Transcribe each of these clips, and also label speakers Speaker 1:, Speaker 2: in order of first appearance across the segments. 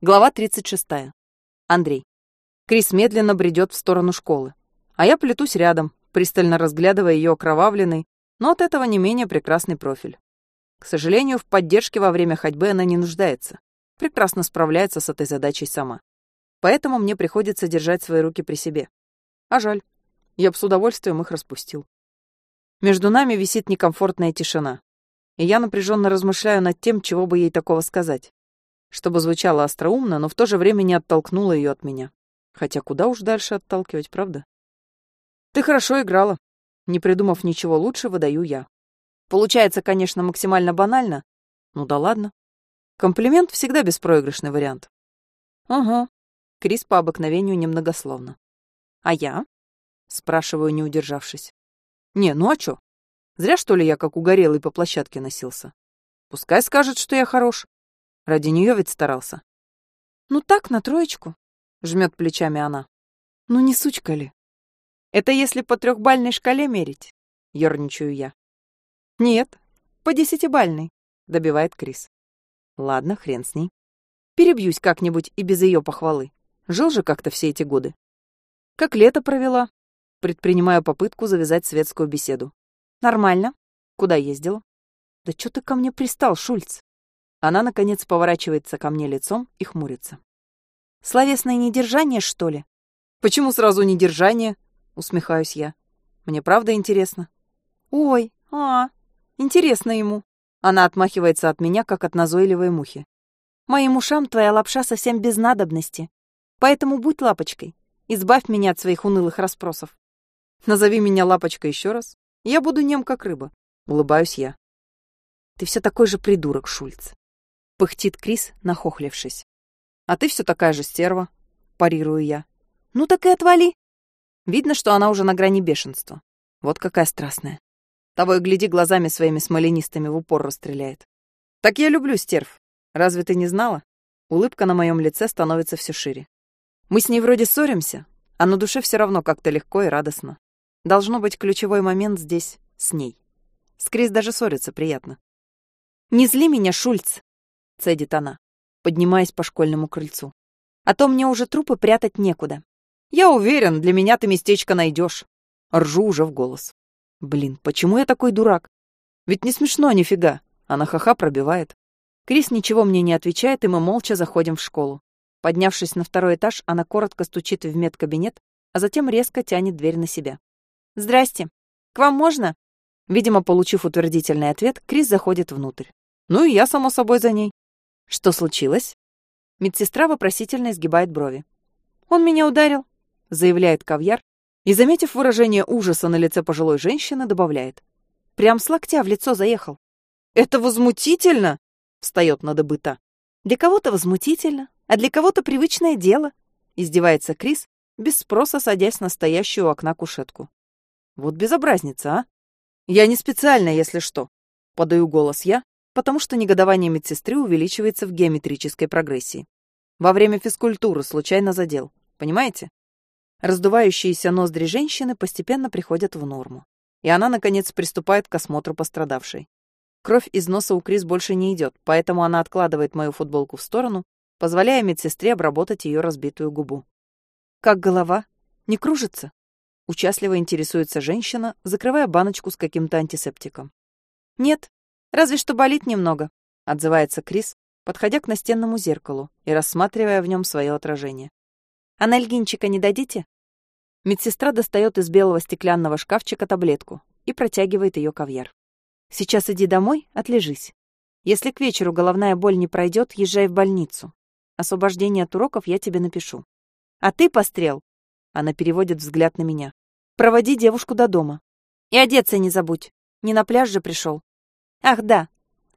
Speaker 1: Глава 36. Андрей. Крис медленно бредет в сторону школы, а я плетусь рядом, пристально разглядывая ее окровавленный, но от этого не менее прекрасный профиль. К сожалению, в поддержке во время ходьбы она не нуждается, прекрасно справляется с этой задачей сама. Поэтому мне приходится держать свои руки при себе. А жаль, я бы с удовольствием их распустил. Между нами висит некомфортная тишина, и я напряженно размышляю над тем, чего бы ей такого сказать чтобы звучало остроумно, но в то же время не оттолкнула ее от меня. Хотя куда уж дальше отталкивать, правда? Ты хорошо играла. Не придумав ничего лучше, выдаю я. Получается, конечно, максимально банально. Ну да ладно. Комплимент всегда беспроигрышный вариант. Ага. Крис по обыкновению немногословно. А я? Спрашиваю, не удержавшись. Не, ну а чё? Зря, что ли, я как угорелый по площадке носился? Пускай скажет, что я хорош. Ради нее ведь старался. Ну так, на троечку, жмет плечами она. Ну не сучка ли? Это если по трехбальной шкале мерить, ерничаю я. Нет, по десятибальной, добивает Крис. Ладно, хрен с ней. Перебьюсь как-нибудь и без ее похвалы. Жил же как-то все эти годы. Как лето провела? Предпринимаю попытку завязать светскую беседу. Нормально. Куда ездила? Да что ты ко мне пристал, Шульц? Она, наконец, поворачивается ко мне лицом и хмурится. «Словесное недержание, что ли?» «Почему сразу недержание?» — усмехаюсь я. «Мне правда интересно». «Ой, а, интересно ему». Она отмахивается от меня, как от назойливой мухи. «Моим ушам твоя лапша совсем без надобности. Поэтому будь лапочкой. Избавь меня от своих унылых расспросов. Назови меня лапочкой еще раз. Я буду нем, как рыба. Улыбаюсь я. Ты все такой же придурок, Шульц. Пыхтит Крис, нахохлившись. «А ты все такая же стерва», — парирую я. «Ну так и отвали». Видно, что она уже на грани бешенства. Вот какая страстная. Того и гляди, глазами своими смоленистыми в упор расстреляет. «Так я люблю стерв. Разве ты не знала?» Улыбка на моем лице становится все шире. Мы с ней вроде ссоримся, а на душе все равно как-то легко и радостно. Должно быть ключевой момент здесь с ней. С Крис даже ссориться приятно. «Не зли меня, Шульц!» — цедит она, поднимаясь по школьному крыльцу. «А то мне уже трупы прятать некуда». «Я уверен, для меня ты местечко найдешь. Ржу уже в голос. «Блин, почему я такой дурак? Ведь не смешно нифига. Она ха-ха пробивает». Крис ничего мне не отвечает, и мы молча заходим в школу. Поднявшись на второй этаж, она коротко стучит в медкабинет, а затем резко тянет дверь на себя. «Здрасте. К вам можно?» Видимо, получив утвердительный ответ, Крис заходит внутрь. Ну и я, само собой, за ней. Что случилось? Медсестра вопросительно изгибает брови. Он меня ударил, заявляет Кавьяр, и, заметив выражение ужаса на лице пожилой женщины, добавляет. Прям с локтя в лицо заехал. Это возмутительно, встает на добыта. Для кого-то возмутительно, а для кого-то привычное дело, издевается Крис, без спроса садясь на стоящую у окна кушетку. Вот безобразница, а? Я не специально, если что. Подаю голос я, потому что негодование медсестры увеличивается в геометрической прогрессии. Во время физкультуры случайно задел. Понимаете? Раздувающиеся ноздри женщины постепенно приходят в норму. И она, наконец, приступает к осмотру пострадавшей. Кровь из носа у Крис больше не идет, поэтому она откладывает мою футболку в сторону, позволяя медсестре обработать ее разбитую губу. «Как голова? Не кружится?» Участливо интересуется женщина, закрывая баночку с каким-то антисептиком. «Нет, Разве что болит немного, отзывается Крис, подходя к настенному зеркалу и рассматривая в нем свое отражение. Анальгинчика не дадите? Медсестра достает из белого стеклянного шкафчика таблетку и протягивает ее кавьяр. Сейчас иди домой, отлежись. Если к вечеру головная боль не пройдет, езжай в больницу. Освобождение от уроков я тебе напишу. А ты, пострел, она переводит взгляд на меня. Проводи девушку до дома. И одеться не забудь. Не на пляж же пришел. Ах, да.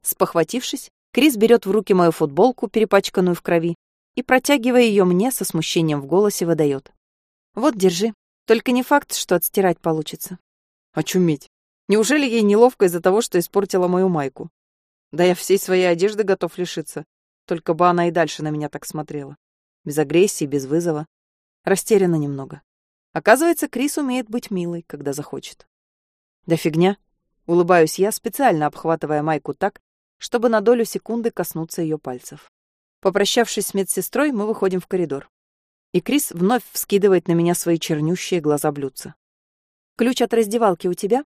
Speaker 1: Спохватившись, Крис берет в руки мою футболку, перепачканную в крови, и, протягивая ее мне, со смущением в голосе выдает. Вот, держи. Только не факт, что отстирать получится. Очуметь. Неужели ей неловко из-за того, что испортила мою майку? Да я всей своей одежды готов лишиться. Только бы она и дальше на меня так смотрела. Без агрессии, без вызова. Растеряна немного. Оказывается, Крис умеет быть милой, когда захочет. Да фигня. Улыбаюсь я, специально обхватывая майку так, чтобы на долю секунды коснуться ее пальцев. Попрощавшись с медсестрой, мы выходим в коридор. И Крис вновь вскидывает на меня свои чернющие глаза блюдца. «Ключ от раздевалки у тебя?»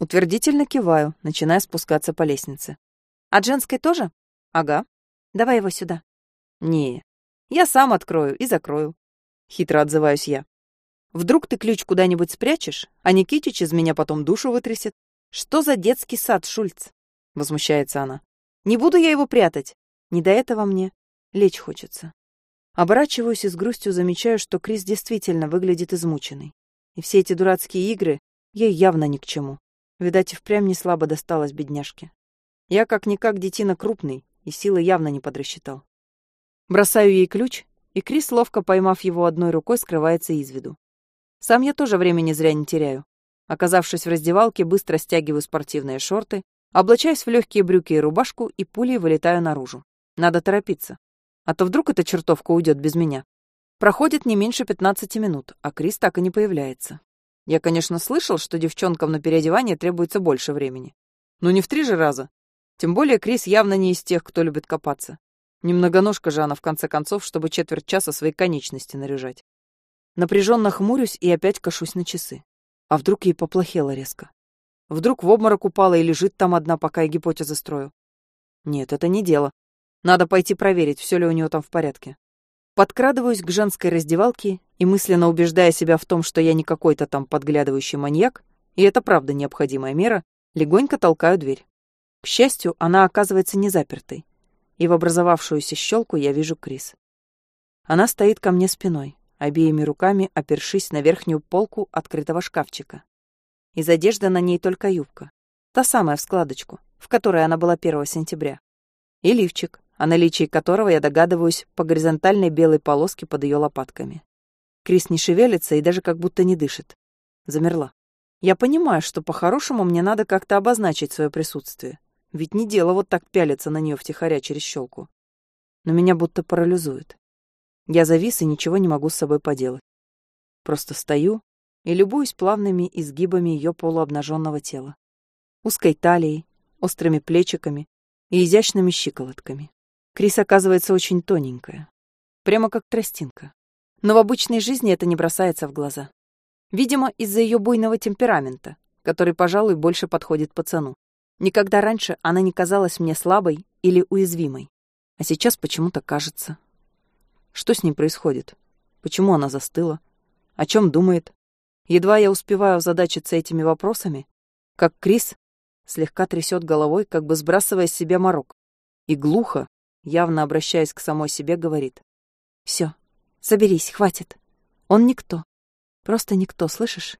Speaker 1: Утвердительно киваю, начиная спускаться по лестнице. «От женской тоже?» «Ага. Давай его сюда». «Не, я сам открою и закрою». Хитро отзываюсь я. «Вдруг ты ключ куда-нибудь спрячешь, а Никитич из меня потом душу вытрясет? Что за детский сад, Шульц?» Возмущается она. «Не буду я его прятать. Не до этого мне. Лечь хочется». Оборачиваюсь и с грустью замечаю, что Крис действительно выглядит измученной. И все эти дурацкие игры ей явно ни к чему. Видать, и впрямь не слабо досталось бедняжке. Я как-никак детина крупный, и силы явно не подрасчитал. Бросаю ей ключ, и Крис, ловко поймав его одной рукой, скрывается из виду. Сам я тоже времени зря не теряю. Оказавшись в раздевалке, быстро стягиваю спортивные шорты, облачаюсь в легкие брюки и рубашку и пулей вылетаю наружу. Надо торопиться. А то вдруг эта чертовка уйдет без меня. Проходит не меньше 15 минут, а Крис так и не появляется. Я, конечно, слышал, что девчонкам на переодевание требуется больше времени. Но не в три же раза. Тем более Крис явно не из тех, кто любит копаться. Немногоножка же она, в конце концов, чтобы четверть часа свои конечности наряжать. Напряженно хмурюсь и опять кашусь на часы. А вдруг ей поплохело резко? Вдруг в обморок упала и лежит там одна, пока я гипотезы строю? Нет, это не дело. Надо пойти проверить, все ли у нее там в порядке. Подкрадываюсь к женской раздевалке и, мысленно убеждая себя в том, что я не какой-то там подглядывающий маньяк, и это правда необходимая мера, легонько толкаю дверь. К счастью, она оказывается не запертой, и в образовавшуюся щелку я вижу Крис. Она стоит ко мне спиной, обеими руками опершись на верхнюю полку открытого шкафчика. Из одежды на ней только юбка, та самая в складочку, в которой она была 1 сентября, и лифчик, о наличии которого я догадываюсь по горизонтальной белой полоске под ее лопатками. Крис не шевелится и даже как будто не дышит. Замерла. Я понимаю, что по-хорошему мне надо как-то обозначить свое присутствие. Ведь не дело вот так пялиться на нее втихаря через щелку. Но меня будто парализует. Я завис и ничего не могу с собой поделать. Просто стою и любуюсь плавными изгибами ее полуобнаженного тела. Узкой талией, острыми плечиками и изящными щиколотками. Крис оказывается очень тоненькая. Прямо как тростинка. Но в обычной жизни это не бросается в глаза. Видимо, из-за ее буйного темперамента, который, пожалуй, больше подходит пацану. Никогда раньше она не казалась мне слабой или уязвимой. А сейчас почему-то кажется. Что с ней происходит? Почему она застыла? О чем думает? Едва я успеваю озадачиться этими вопросами, как Крис слегка трясет головой, как бы сбрасывая с себя морок, и глухо, явно обращаясь к самой себе, говорит. «Все, соберись, хватит. Он никто. Просто никто, слышишь?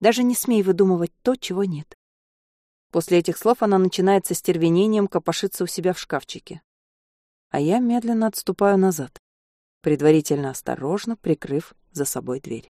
Speaker 1: Даже не смей выдумывать то, чего нет». После этих слов она начинает со стервенением копошиться у себя в шкафчике. А я медленно отступаю назад, предварительно осторожно прикрыв за собой дверь.